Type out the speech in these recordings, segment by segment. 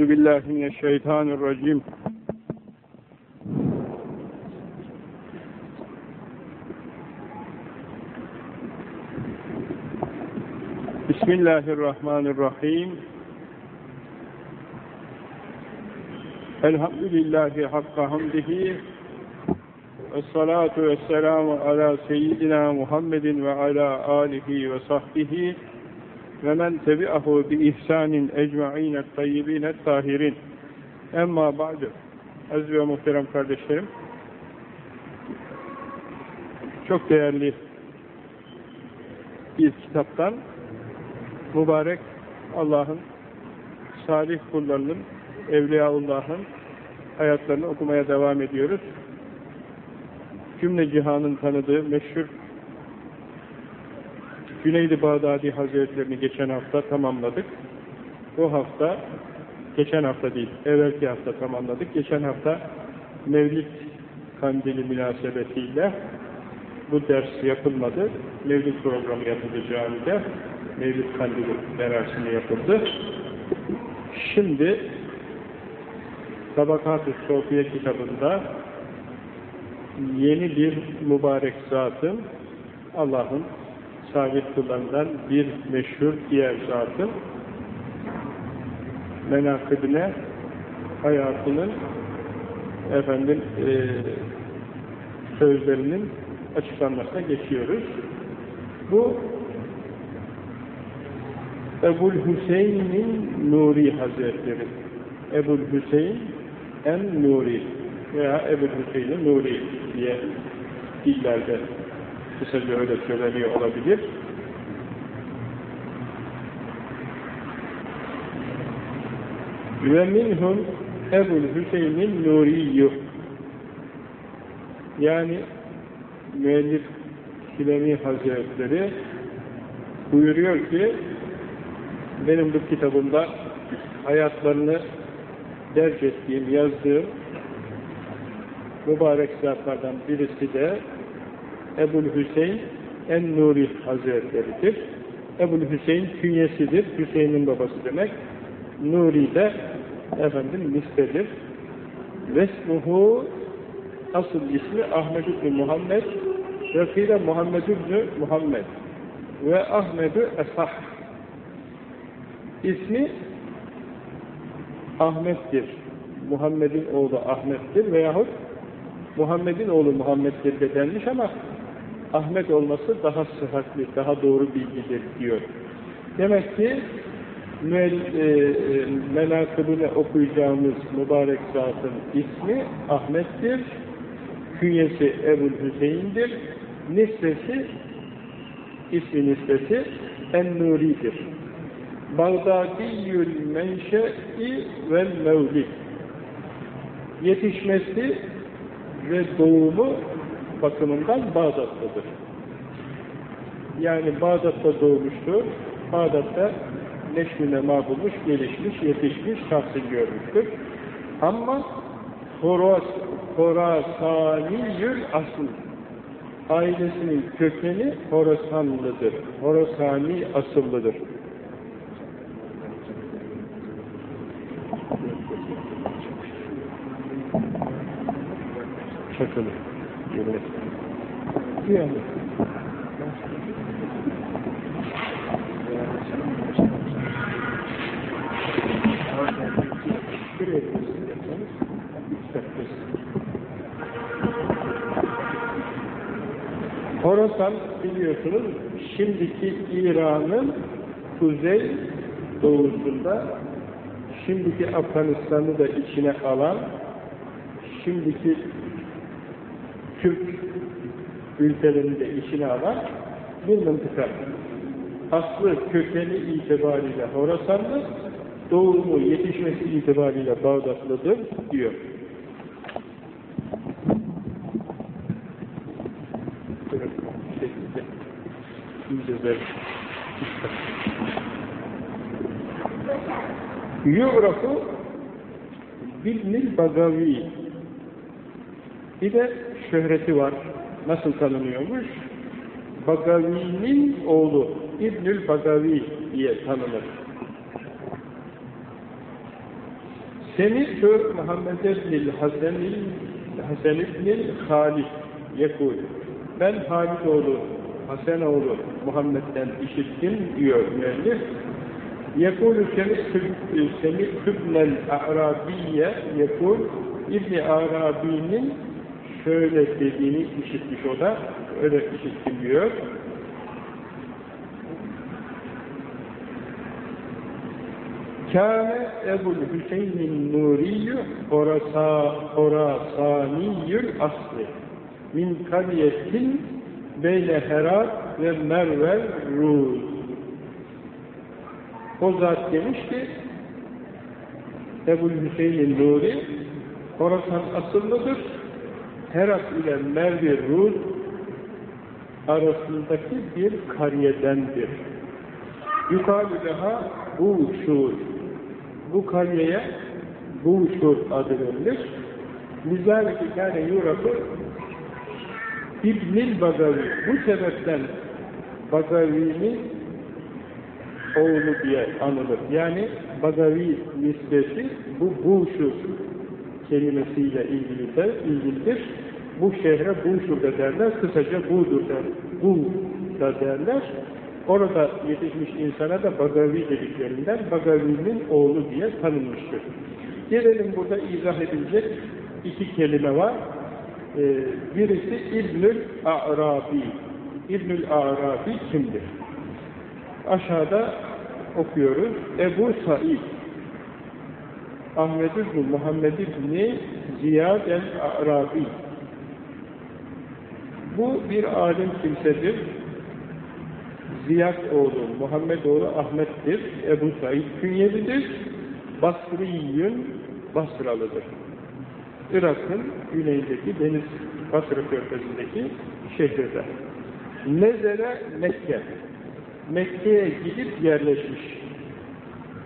Euzu billahi mineşşeytanirracim. Bismillahirrahmanirrahim. Elhamdülillahi hakka hamdihi ve salatu ve selamu ala seyyidina Muhammedin ve ala alihi ve sahbihi ve men tebi'ahu bi ihsanin ecma'ine tayyibine tahirin. Emma ba'du. Aziz ve muhterem kardeşlerim, çok değerli bir kitaptan mübarek Allah'ın salih kullarının, Evliyaullah'ın hayatlarını okumaya devam ediyoruz. Cümle cihanın tanıdığı meşhur Güneydi Bağdadi Hazretlerini geçen hafta tamamladık. Bu hafta, geçen hafta değil, evvelki hafta tamamladık. Geçen hafta Mevlid Kandili münasebetiyle bu ders yapılmadı. Mevlid programı yapıldı camide. Mevlid Kandili merasimi yapıldı. Şimdi Tabakat-ı Sofiye kitabında yeni bir mübarek zatın Allah'ın sabit kullarından bir meşhur diğer zatın menakıbine hayatının efendim e, sözlerinin açıklanmasına geçiyoruz. Bu Ebul Hüseyin'in Nuri Hazretleri. Ebul Hüseyin en Nuri veya Ebul Hüseyin'in Nuri diye dillerde kısaca öyle söyleniyor olabilir. Ve minhum Ebul Hüseyin'in Nuriyyuh yani müellif Kilemi Hazretleri buyuruyor ki benim bu kitabımda hayatlarını derc ettiğim, yazdığım mübarek zatlardan birisi de Ebul Hüseyin en-Nuri Hazretleri'dir. Ebul Hüseyin künyesidir. Hüseyin'in babası demek. Nuri de efendim nispedir. Vesmuhu asıl ismi Ahmed İbni Muhammed fiile Muhammed İbni Muhammed ve Ahmed-ü Esah ismi Ahmet'tir. Muhammed'in oğlu Ahmet'tir veyahut Muhammed'in oğlu Muhammed'dir de denmiş ama Ahmet olması daha sıhhatli, daha doğru bilgidir diyor. Demek ki mel, e, e, menakıbını okuyacağımız mübarek zatın ismi Ahmet'tir, künyesi Ebul Hüseyin'dir, nispesi, ismi nispesi En-Nuri'dir. Bağdadiyyül menşe'i vel mevlid. Yetişmesi ve doğumu bakımından Bağdat'tadır. Yani Bağdat'ta doğmuştur. Bağdat'ta neşvine bulmuş, gelişmiş, yetişmiş, tahsil görmüştür. Ama Horas, Horasaniyül asıl. Ailesinin kökeni Horasanlıdır. Horasani asıllıdır. Çakılı. Evet. Yani. Horasan biliyorsunuz şimdiki İran'ın kuzey doğusunda şimdiki Afganistan'ı da içine alan şimdiki Türk ülkelerini de içine alan bir mıntıka. Aslı kökeni itibariyle Horasanlı, doğumu yetişmesi itibariyle Bağdatlıdır diyor. Yugrafu Bilnil Bagavi bir de şöhreti var. Nasıl tanınıyormuş? Bagavi'nin oğlu İbnül Bagavi diye tanınır. Semi'tu Muhammed ibn Hasan Hasan ibn Halid yekul. Ben Halid oğlu Hasan oğlu Muhammed'den işittim diyor müellif. Yekulu Semi'tu ibn Arabiye yekul İbni Arabi'nin şöyle dediğini işitmiş o da, öyle işittim diyor. Kâne Ebul Hüseyin'in Nuriyyü Horasaniyyül asli min kariyetin beyle Herat ve Mervel Ruz. O zat demiş ki Ebul Hüseyin'in Nuri Horasan asıllıdır. Herat ile Merve Ruz arasındaki bir kariyedendir. Yukarı daha Buğşur. Bu kariyeye Buğşur adı verilir. Lizaleki kâne yurafı İbnil Bagavi. Bu sebepten Bagavi'nin oğlu diye anılır. Yani Bagavi nisbeti bu Buğşur kelimesiyle ilgili de ilgilidir. Bu şehre Buğşur'da derler. Kısaca Buğdur der. Bu da derler. Orada yetişmiş insana da Bagavi dediklerinden Bagavi'nin oğlu diye tanınmıştır. Gelelim burada izah edilecek iki kelime var. Ee, birisi İbnül A'rabi. İbnül A'rabi kimdir? Aşağıda okuyoruz. Ebu Said. Ahmed İbni Muhammed İbni Ziyad el-A'rabi. Bu bir alim kimsedir. Ziyad oğlu, Muhammed oğlu Ahmet'tir. Ebu Said künyevidir. Basriyün Basralıdır. Irak'ın güneyindeki deniz Basra körfezindeki şehirde. Nezere Mekke. Mekke'ye gidip yerleşmiş.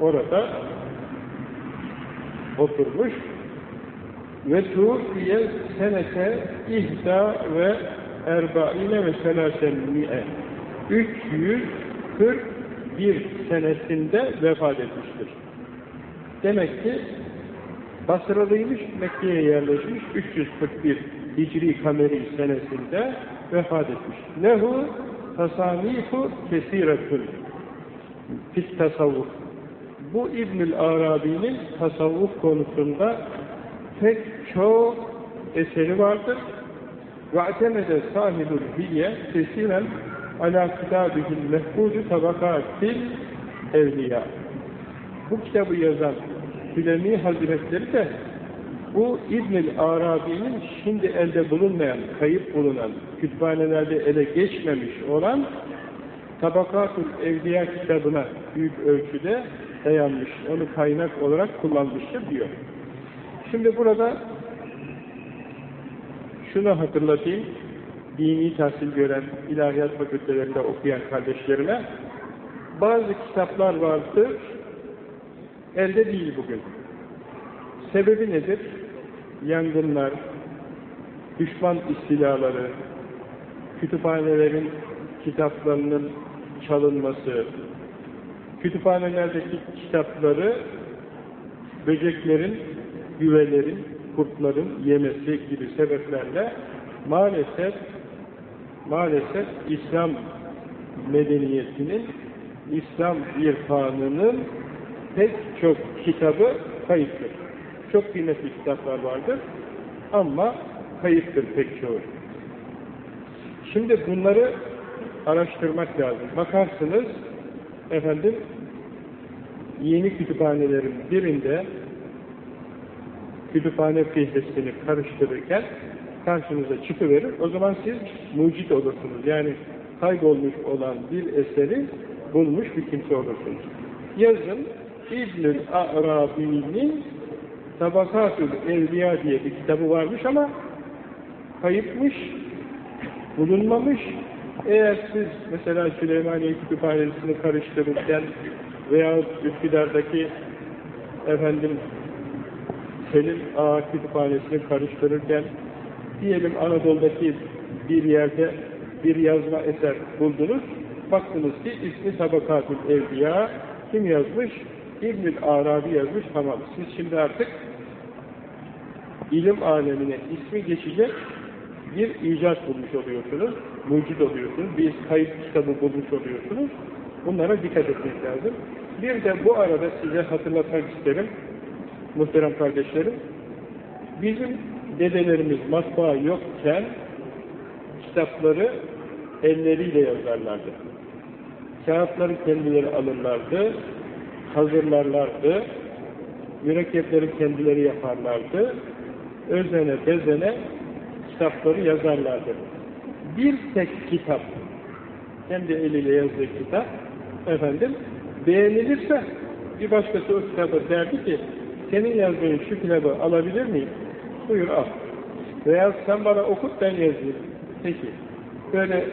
Orada oturmuş ve tuğfiye senete ihda ve erbaine ve selasen mi'e 341 senesinde vefat etmiştir. Demek ki Basralıymış, Mekke'ye yerleşmiş 341 Hicri Kameri senesinde vefat etmiş. Lehu tasanifu kesiretun fit tasavvuf. Bu İbnül Arabi'nin tasavvuf konusunda pek çok eseri vardır. وَاَعْتَمَدَ صَاحِبُ الْهِيَّ كَسِيرًا عَلَى كِتَابِهِ الْمَحْبُودِ طَبَقَاتِ evliya. Bu kitabı yazan Sülemi Hazretleri de bu İbn-i Arabi'nin şimdi elde bulunmayan, kayıp bulunan, kütüphanelerde ele geçmemiş olan Tabakatul Evliya kitabına büyük ölçüde dayanmış, onu kaynak olarak kullanmıştır diyor. Şimdi burada şunu hatırlatayım, dini tahsil gören, ilahiyat fakültelerinde okuyan kardeşlerime, bazı kitaplar vardır, elde değil bugün. Sebebi nedir? Yangınlar, düşman istilaları, kütüphanelerin kitaplarının çalınması, kütüphanelerdeki kitapları böceklerin, güvelerin, kurtların yemesi gibi sebeplerle maalesef maalesef İslam medeniyetinin, İslam irfanının pek çok kitabı kayıptır. Çok kıymetli kitaplar vardır ama kayıptır pek çoğu. Şimdi bunları araştırmak lazım. Bakarsınız efendim yeni kütüphanelerin birinde kütüphane fihresini karıştırırken karşınıza çıkıverir. O zaman siz mucit olursunuz. Yani kaybolmuş olan bir eseri bulmuş bir kimse olursunuz. Yazın İbnül Arabi'nin Tabakatül Evliya diye bir kitabı varmış ama kayıpmış, bulunmamış. Eğer siz mesela Süleymaniye Kütüphanesi'ni karıştırırken veya Üsküdar'daki efendim Selim Ağa Kütüphanesi'ni karıştırırken diyelim Anadolu'daki bir yerde bir yazma eser buldunuz. Baktınız ki ismi Tabakatül Evliya kim yazmış? İbnül Arabi yazmış. Tamam. Siz şimdi artık ilim alemine ismi geçecek bir icat bulmuş oluyorsunuz, mucit oluyorsunuz, bir kayıt kitabı bulmuş oluyorsunuz. Bunlara dikkat etmek lazım. Bir de bu arada size hatırlatmak isterim, muhterem kardeşlerim. Bizim dedelerimiz matbaa yokken kitapları elleriyle yazarlardı. Kağıtları kendileri alırlardı, hazırlarlardı, mürekkepleri kendileri yaparlardı, özene bezene kitapları yazarlardı. Bir tek kitap, kendi eliyle yazdığı kitap, efendim, beğenilirse bir başkası o kitabı derdi ki, senin yazdığın şu kitabı alabilir miyim? Buyur al. Veya sen bana okut ben yazayım. Peki. Böyle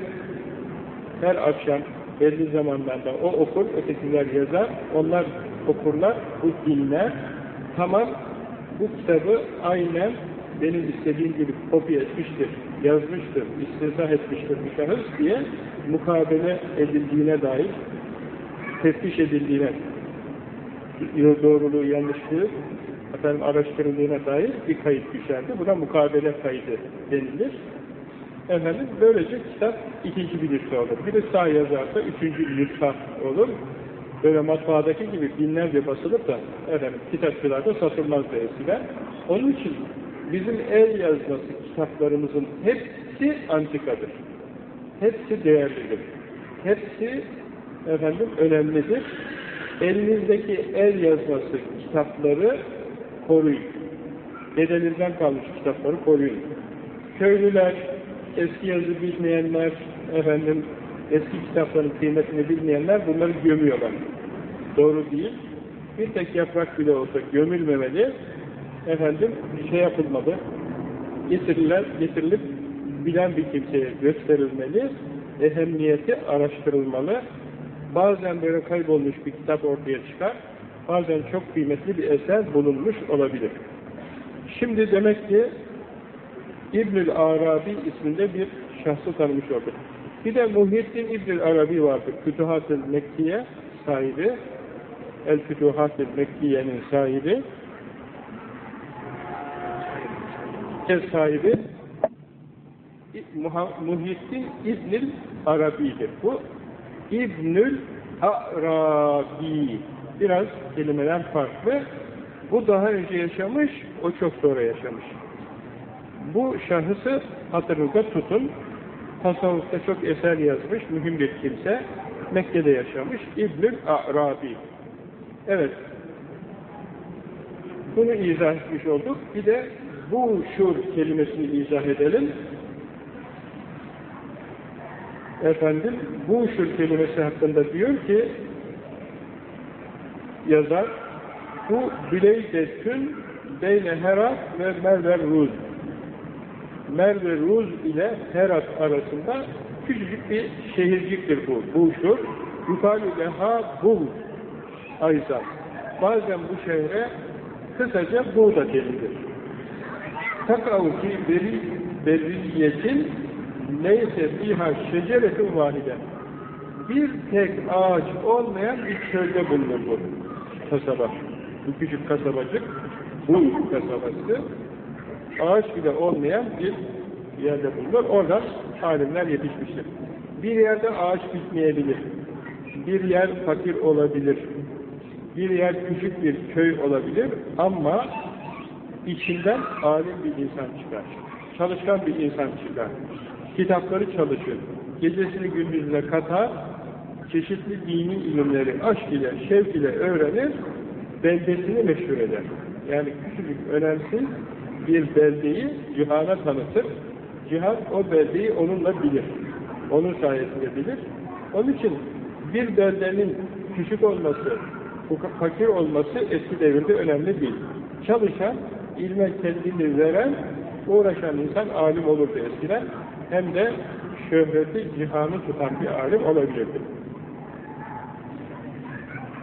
her akşam belli zamanlarda o okur, ötekiler yazar, onlar okurlar, bu dinler. Tamam, bu kitabı aynen benim istediğim gibi kopya etmiştir, yazmıştır, istizah etmiştir bir şahıs diye mukabele edildiğine dair, teftiş edildiğine, doğruluğu, yanlışlığı efendim, araştırıldığına dair bir kayıt düşerdi. Buna mukabele kaydı denilir. Efendim, böylece kitap ikinci bir nüsha olur. Biri sağ yazarsa üçüncü nüsha olur. Böyle matbaadaki gibi binlerce basılıp da efendim, kitapçılarda satılmazdı eskiden. Onun için bizim el yazması kitaplarımızın hepsi antikadır. Hepsi değerlidir. Hepsi efendim önemlidir. Elinizdeki el yazması kitapları koruyun. Dedenizden kalmış kitapları koruyun. Köylüler, eski yazı bilmeyenler, efendim eski kitapların kıymetini bilmeyenler bunları gömüyorlar. Doğru değil. Bir tek yaprak bile olsa gömülmemeli, efendim şey yapılmalı, getirilen, getirilip bilen bir kimseye gösterilmeli, ehemmiyeti araştırılmalı. Bazen böyle kaybolmuş bir kitap ortaya çıkar, bazen çok kıymetli bir eser bulunmuş olabilir. Şimdi demek ki İbnül Arabi isminde bir şahsı tanımış olduk. Bir de Muhyiddin İbnül Arabi vardır. Fütuhat-ı Mekkiye sahibi. El Fütuhat-ı Mekkiye'nin sahibi. Kes sahibi Muhyiddin İbnül Arabi'dir. Bu İbnül Arabi. Biraz kelimeler farklı. Bu daha önce yaşamış, o çok sonra yaşamış. Bu şahısı hatırınızda tutun. Tasavvufta çok eser yazmış, mühim bir kimse. Mekke'de yaşamış. İbnül Arabi. Evet. Bunu izah etmiş olduk. Bir de bu şur kelimesini izah edelim. Efendim, bu şur kelimesi hakkında diyor ki yazar bu bileydetün beyne herat ve merver ruz Merve Ruz ile Herat arasında küçücük bir şehirciktir bu. Buşur. Yukarı leha Bul. Ayza. Bazen bu şehre kısaca Buğda denilir. Takav ki beri berriyetin neyse fiha şeceretin valide. Bir tek ağaç olmayan bir çölde bulunur bu kasaba. Bu küçük kasabacık, bu kasabası ağaç bile olmayan bir yerde bulunur. Oradan alimler yetişmiştir. Bir yerde ağaç bitmeyebilir. Bir yer fakir olabilir. Bir yer küçük bir köy olabilir ama içinden alim bir insan çıkar. Çalışkan bir insan çıkar. Kitapları çalışır. Gecesini gündüzüne katar. Çeşitli dini ilimleri aşk ile, şevk ile öğrenir. Beldesini meşhur eder. Yani küçücük, önemsiz bir beldeyi cihana tanıtır. Cihan o beldeyi onunla bilir. Onun sayesinde bilir. Onun için bir beldenin küçük olması, fakir olması eski devirde önemli değil. Çalışan, ilme kendini veren, uğraşan insan alim olurdu eskiden. Hem de şöhreti, cihanı tutan bir alim olabilirdi.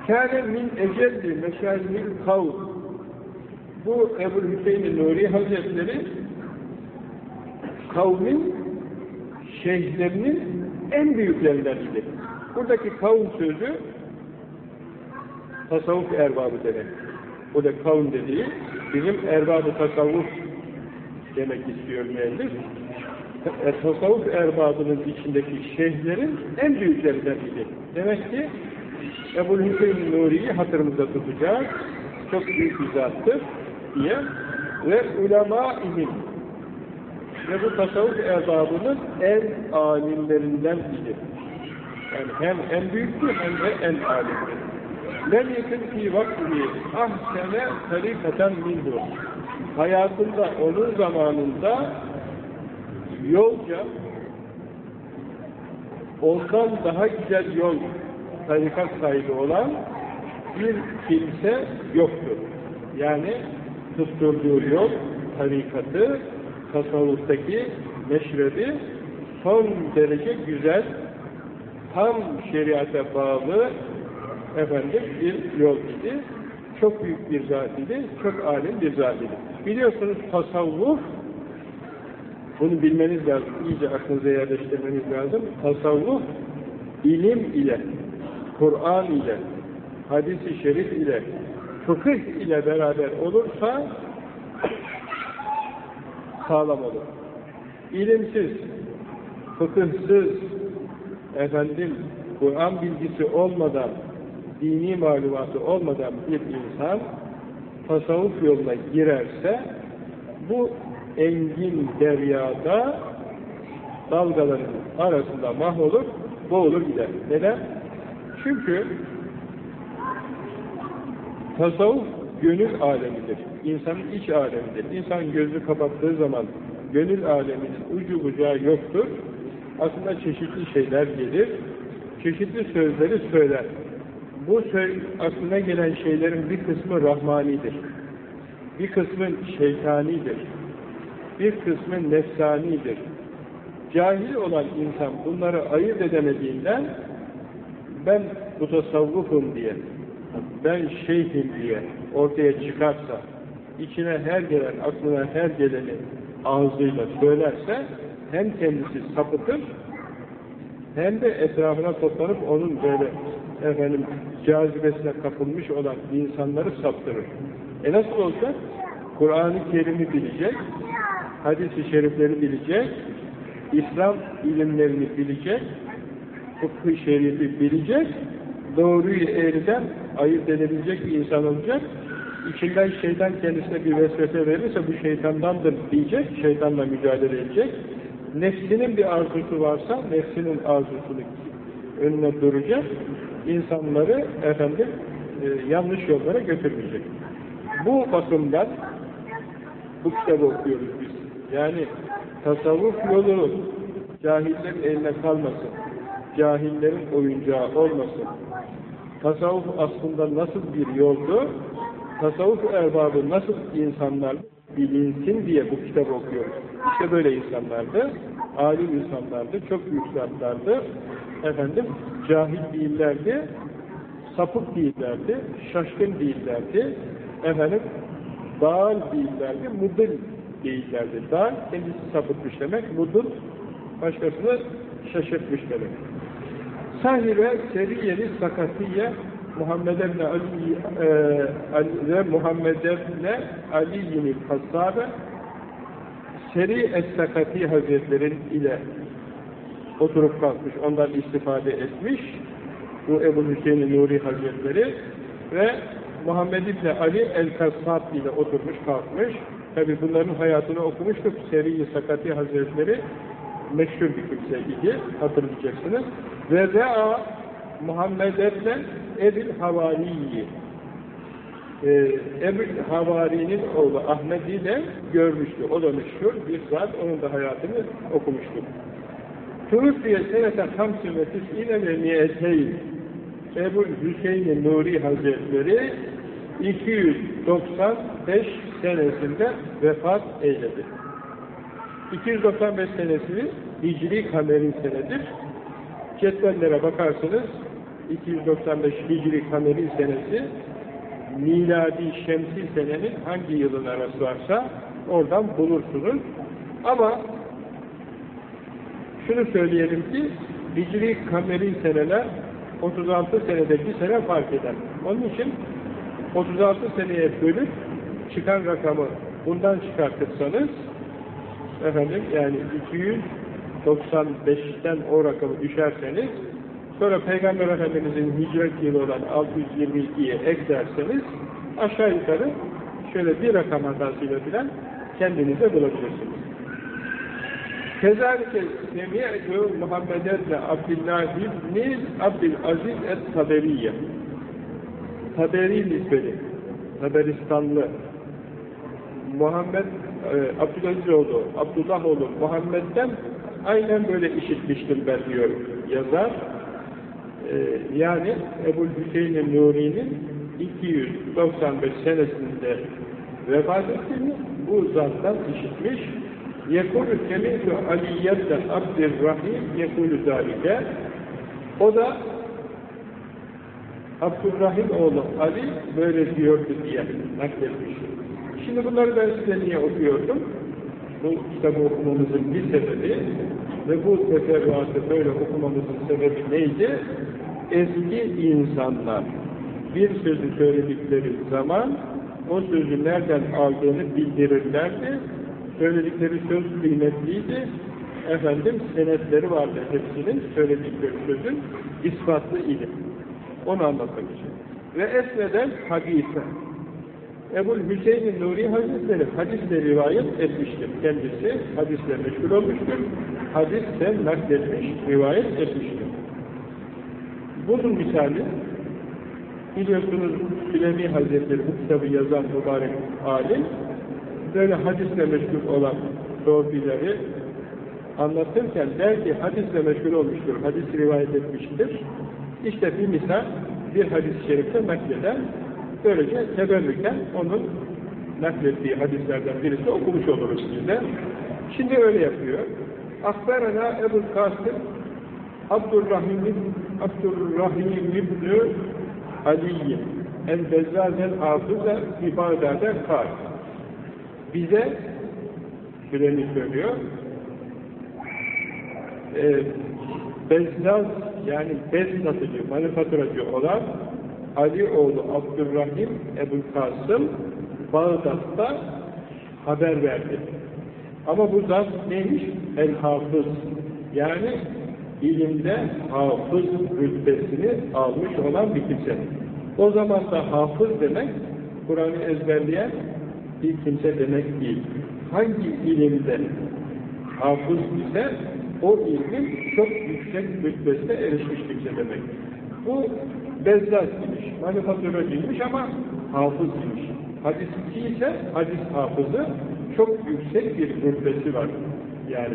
Kâne min ecelli meşâhil kavm bu Ebu Hüseyin Nuri Hazretleri kavmin şeyhlerinin en büyüklerinden idi. Buradaki kavm sözü tasavvuf erbabı demek. Burada kavm dediği bizim erbabı tasavvuf demek istiyor müellif. E, tasavvuf erbabının içindeki şeyhlerin en büyüklerinden biri. Demek ki Ebu Hüseyin Nuri'yi hatırımızda tutacağız. Çok büyük bir zattır diye. Ve ulema ilim. Ve bu tasavvuf erbabının en alimlerinden biri. Yani hem en büyüktür hem de en alimdir. Lem yekun fi vakti ahsene tarikaten minhu. Hayatında, onun zamanında yolca ondan daha güzel yol tarikat sahibi olan bir kimse yoktur. Yani tutturduğu yol, tarikatı, tasavvuftaki meşrebi son derece güzel, tam şeriata bağlı efendim bir yol idi. Çok büyük bir zat idi, çok alim bir zat idi. Biliyorsunuz tasavvuf, bunu bilmeniz lazım, iyice aklınıza yerleştirmeniz lazım. Tasavvuf, ilim ile, Kur'an ile, hadisi şerif ile, fıkıh ile beraber olursa sağlam olur. İlimsiz, fıkıhsız, efendim, Kur'an bilgisi olmadan, dini malumatı olmadan bir insan tasavvuf yoluna girerse bu engin deryada dalgaların arasında mahvolur, boğulur gider. Neden? Çünkü tasavvuf gönül alemidir. İnsanın iç alemidir. İnsan gözü kapattığı zaman gönül aleminin ucu bucağı yoktur. Aslında çeşitli şeyler gelir. Çeşitli sözleri söyler. Bu söz, aklına gelen şeylerin bir kısmı rahmanidir. Bir kısmı şeytanidir. Bir kısmı nefsanidir. Cahil olan insan bunları ayırt edemediğinden ben mutasavvufum diye, ben şeyhim diye ortaya çıkarsa, içine her gelen, aklına her geleni ağzıyla söylerse, hem kendisi sapıtır, hem de etrafına toplanıp onun böyle efendim cazibesine kapılmış olan insanları saptırır. E nasıl olacak? Kur'an-ı Kerim'i bilecek, hadis-i şerifleri bilecek, İslam ilimlerini bilecek, fıkhı şerifi bilecek, doğruyu eğriden ayırt edebilecek bir insan olacak. İçinden şeytan kendisine bir vesvese verirse bu şeytandandır diyecek, şeytanla mücadele edecek. Nefsinin bir arzusu varsa, nefsinin arzusunu önüne duracak, insanları efendim e, yanlış yollara götürmeyecek. Bu bakımdan bu kitabı okuyoruz biz. Yani tasavvuf yolu cahillerin eline kalmasın. Cahillerin oyuncağı olmasın. Tasavvuf aslında nasıl bir yoldu? Tasavvuf erbabı nasıl insanlar bilinsin diye bu kitabı okuyoruz. İşte böyle insanlardı. Alim insanlardı. Çok büyük. Efendim, cahil değillerdi. Sapık değillerdi. Şaşkın değillerdi. Efendim, dağıl değillerdi. Mudıl değillerdi. Dağıl kendisi sapıtmış demek. Mudıl başkasını şaşırtmış demek. Sahibe seriyeli sakatiye Muhammed ebn Ali ve Muhammed ebn Ali'nin Kassabe Seri Es-Sakati Hazretlerin ile oturup kalkmış, ondan istifade etmiş bu Ebu Hüseyin Nuri Hazretleri ve Muhammed İbn Ali El-Kassab ile oturmuş kalkmış. Tabi bunların hayatını okumuştuk. Seri-i Sakati Hazretleri meşhur bir kimseydi, hatırlayacaksınız. Ve Re'a Muhammed ebn Ebil Havari'yi ee, Ebu Havari'nin oğlu Ahmet ile görmüştü. O da meşhur bir zat, onun da hayatını okumuştuk. Tuğfiye senete hamsi ve tis'ine ve niyeteyn Ebu Hüseyin Nuri Hazretleri 295 senesinde vefat eyledi. 295 senesi Hicri Kamer'in senedir. Cetvellere bakarsınız 295 Hicri Kamer'in senesi miladi şemsi senenin hangi yılına rastlarsa oradan bulursunuz. Ama şunu söyleyelim ki Hicri Kameri seneler 36 senede bir sene fark eder. Onun için 36 seneye bölüp çıkan rakamı bundan çıkartırsanız efendim yani 295'ten o rakamı düşerseniz sonra Peygamber Efendimizin hicret yılı olan 622'ye eklerseniz aşağı yukarı şöyle bir rakam hatasıyla filan kendinize bulabilirsiniz. Kezalike semi'tu Muhammed ibn Abdullah ibn Abdülaziz et-Taberiye Taberi nisbeli Taberistanlı Muhammed e, Abdülaziz oğlu, Abdullah oğlu Muhammed'den aynen böyle işitmiştim ben diyor yazar. E, yani Ebu Hüseyin Nuri'nin 295 senesinde vefat ettiğini bu zattan işitmiş. Yekulü kemitu aliyetten Abdurrahim yekulü zalike. O da Abdurrahim oğlu Ali böyle diyordu diye nakletmiş. Şimdi bunları ben size niye okuyordum? Bu kitabı okumamızın bir sebebi ve bu teferruatı böyle okumamızın sebebi neydi? Eski insanlar bir sözü söyledikleri zaman o sözü nereden aldığını bildirirlerdi. Söyledikleri söz kıymetliydi. Efendim senetleri vardı hepsinin söyledikleri sözün ispatlı idi. Onu anlatmak için. Ve esneden hadise. Ebu Hüseyin Nuri Hazretleri hadisle rivayet etmiştir. Kendisi hadisle meşgul olmuştur. Hadisle nakletmiş, rivayet etmiştir. Bunun misali biliyorsunuz Süleymi Hazretleri bu kitabı yazan mübarek alim böyle hadisle meşgul olan sohbileri anlatırken der ki hadisle meşgul olmuştur, hadis rivayet etmiştir. İşte bir misal bir hadis-i şerifte nakleden böylece teberrüken onun naklettiği hadislerden birisi okumuş oluruz size. Şimdi öyle yapıyor. Akberana Ebu Kasım Abdurrahim Abdurrahim İbni Ali'yi El-Bezzazel Hafıza İbade'de kal. Bize Süleymi söylüyor. E, Bezzaz yani bez satıcı, manifaturacı olan Ali oğlu Abdurrahim Ebu Kasım Bağdat'ta haber verdi. Ama bu zat neymiş? El-Hafız. Yani ilimde hafız rütbesini almış olan bir kimse. O zaman da hafız demek, Kur'an'ı ezberleyen bir kimse demek değil. Hangi ilimde hafız ise o ilmin çok yüksek rütbesine erişmiş kimse demek. Bu bezzat imiş, manifaturacıymış ama hafız imiş. Hadisçi ise hadis hafızı çok yüksek bir rütbesi var. Yani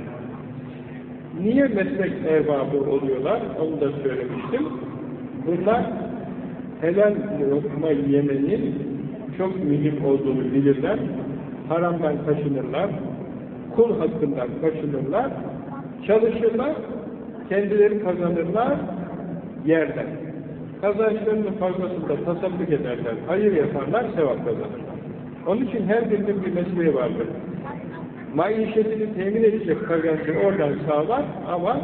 niye meslek erbabı oluyorlar? Onu da söylemiştim. Bunlar helal lokma yemenin çok mühim olduğunu bilirler. Haramdan kaçınırlar. Kul hakkından kaçınırlar. Çalışırlar. Kendileri kazanırlar. Yerden. Kazançlarının fazlasında tasadduk ederler. Hayır yaparlar. Sevap kazanırlar. Onun için her birinin bir mesleği vardır. Maişetini temin edecek kazancı oradan sağlar ama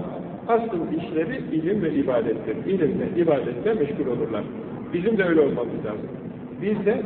asıl işleri ilim ve ibadettir. İlimle, ibadetle meşgul olurlar. Bizim de öyle olmamız lazım. Biz de